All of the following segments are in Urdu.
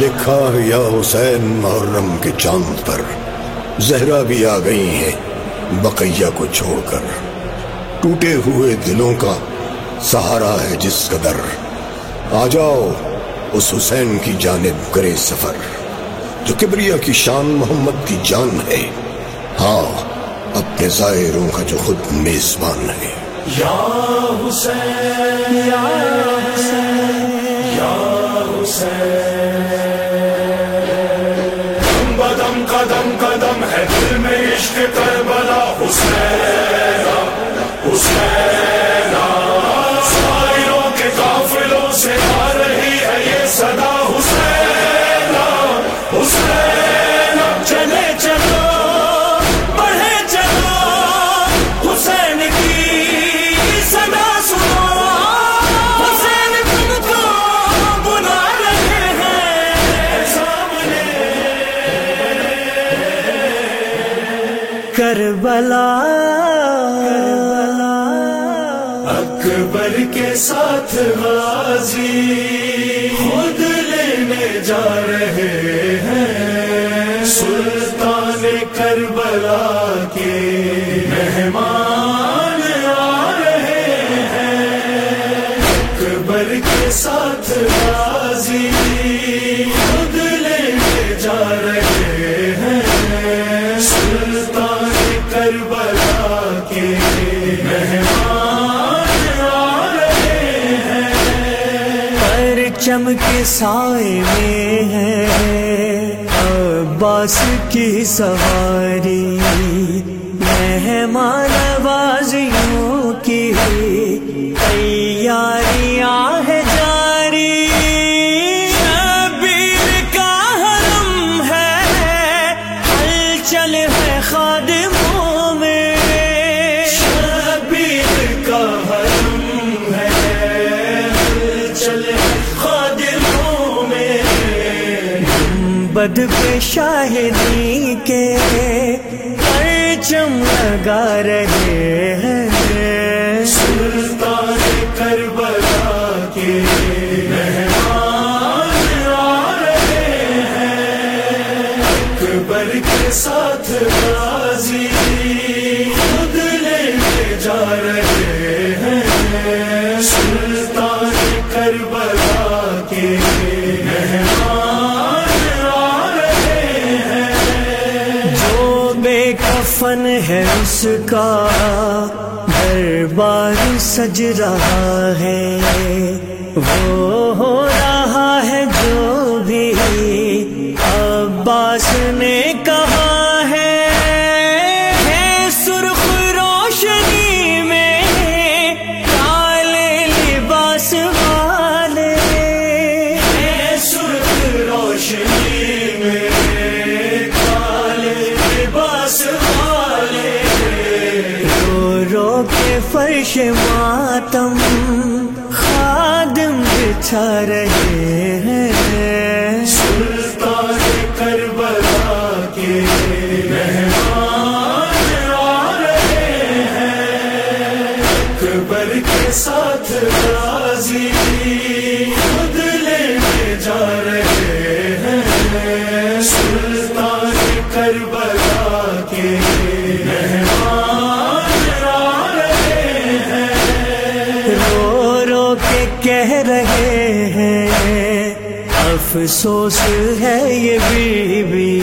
دیکھا یا حسین محرم کے چاند پر۔ زہرا بھی آ گئی ہیں بقیہ کو چھوڑ کر۔ ٹوٹے ہوئے دلوں کا سہارا ہے جس قدر۔ آ جاؤ اس حسین کی جانب کرے سفر۔ جو کبریا کی شان محمد کی جان ہے۔ ہاں اپنے ظاہروں کا جو خود میزبان ہے۔ یا حسین یا حسین یا حسین۔ کربلا اکبر کے ساتھ غازی خود لینے جا رہے ہیں سلطان کربلا کے کے پرچم کے سائے میں ہے عباس کی سواری مہمان بازیوں کی تیاریاں بد پہ شاہدی کے۔ پرچم لگا رہے ہیں۔ سلطان کربلا کے مہمان آ رہے ہیں۔ اکبر کے ساتھ غازی خود لینے جا رہے ہیں۔ سلطان کربلا کے اس کا دربار سج رہا ہے۔ وہ ہو رہا ہے جو بھی عباس نے کہا ہے۔ ہے سرخ روشنی میں کالے لباس والے۔ اے سرخ روشنی میں فرش ماتم خادم بچھا رہے ہیں۔ کہہ رہے ہیں افسوس ہے یہ بیوی۔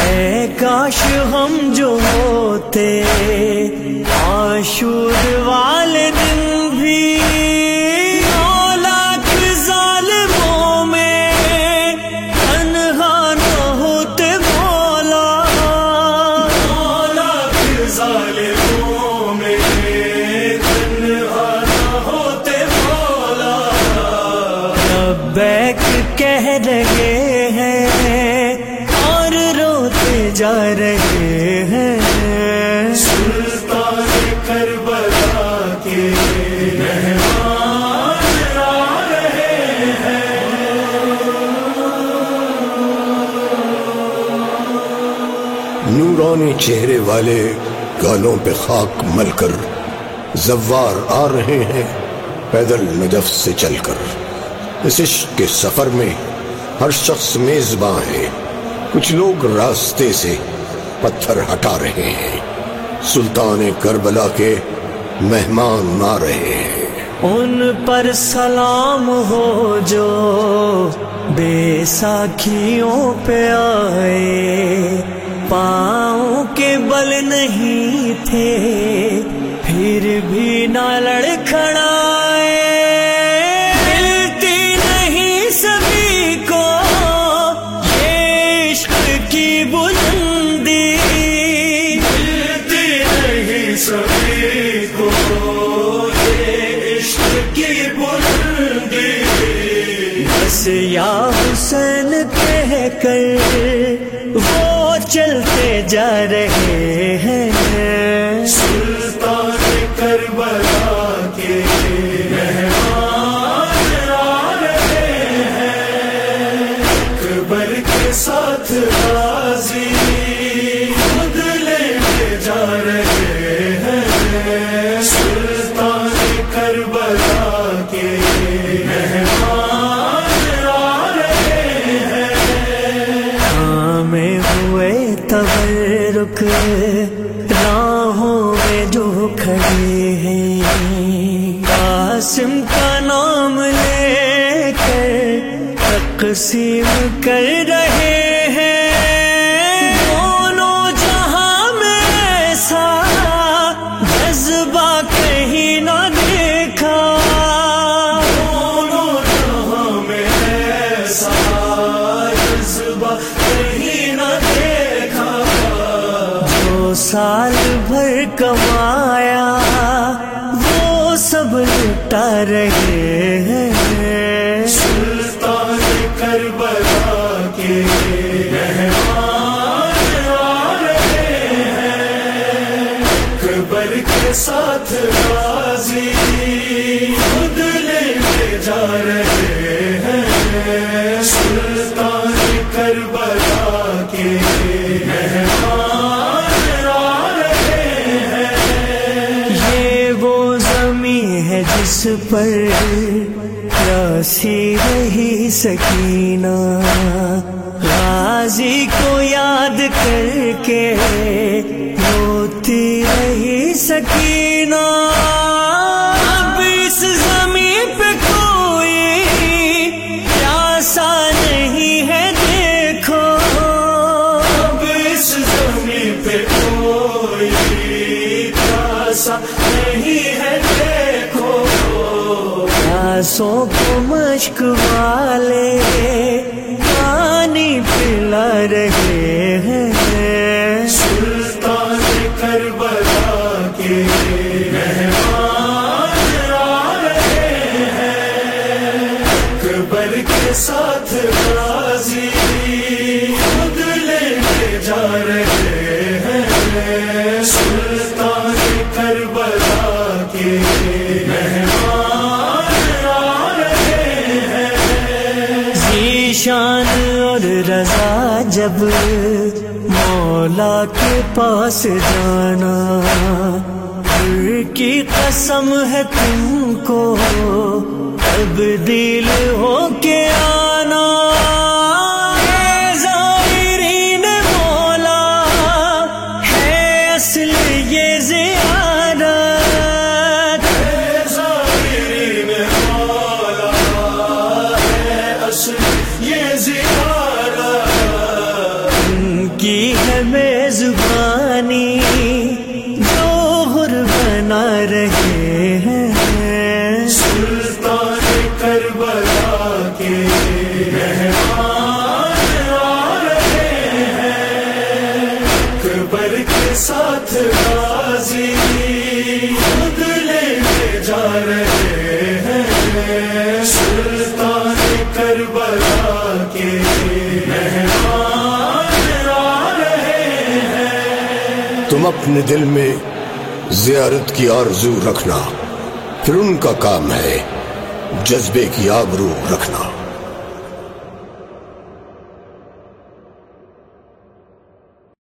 اے کاش ہم جو ہوتے آشور والے رہے ہیں۔ سلطان کربلا کے مہمان آ رہے ہیں نورانی چہرے والے گالوں پہ خاک مل کر زوار آ رہے ہیں پیدل نجف سے چل کر۔ اس عشق کے سفر میں ہر شخص میزباں ہے۔ کچھ لوگ راستے سے پتھر ہٹا رہے ہیں۔ سلطان کربلا کے مہمان آ رہے ہیں۔ ان پر سلام ہو جو بے ساکھیوں پہ آئے۔ پاؤں کے بل نہیں تھے، پھر بھی نہ لڑکھڑائے کر وہ چلتے جا رہے ہیں۔ بھر وہ سب لٹا رہے ہیں۔ سلطان کربلا کے مہمان آ رہے ہیں۔ اکبر کے ساتھ غازی خود لے جا رہے ہیں۔ ہے پر پیاسی رہی سکینہ۔ غازی کو یاد کر کے روتی رہی سکینہ۔ اب اس زمین پہ کوئی پیاسا نہیں ہے، دیکھو۔ اب اس زمین پہ کوئی پیاسا نہیں ہے۔ پیاسوں کو مشک والے پانی پلا رہے ہیں۔ سلطان کربلا کے مہمان آ رہے ہیں۔ اکبر کے ساتھ غازی اور رضا جب مولا کے پاس جانا کی قسم ہے تم کو تبدیل ہو کے آنا۔ اے مولا، ہے اصل یہ ہم اپنے دل میں زیارت کی آرزو رکھنا پھر ان کا کام ہے جذبے کی آبرو رکھنا۔